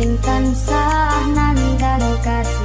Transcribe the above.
sing tansah nandang kasih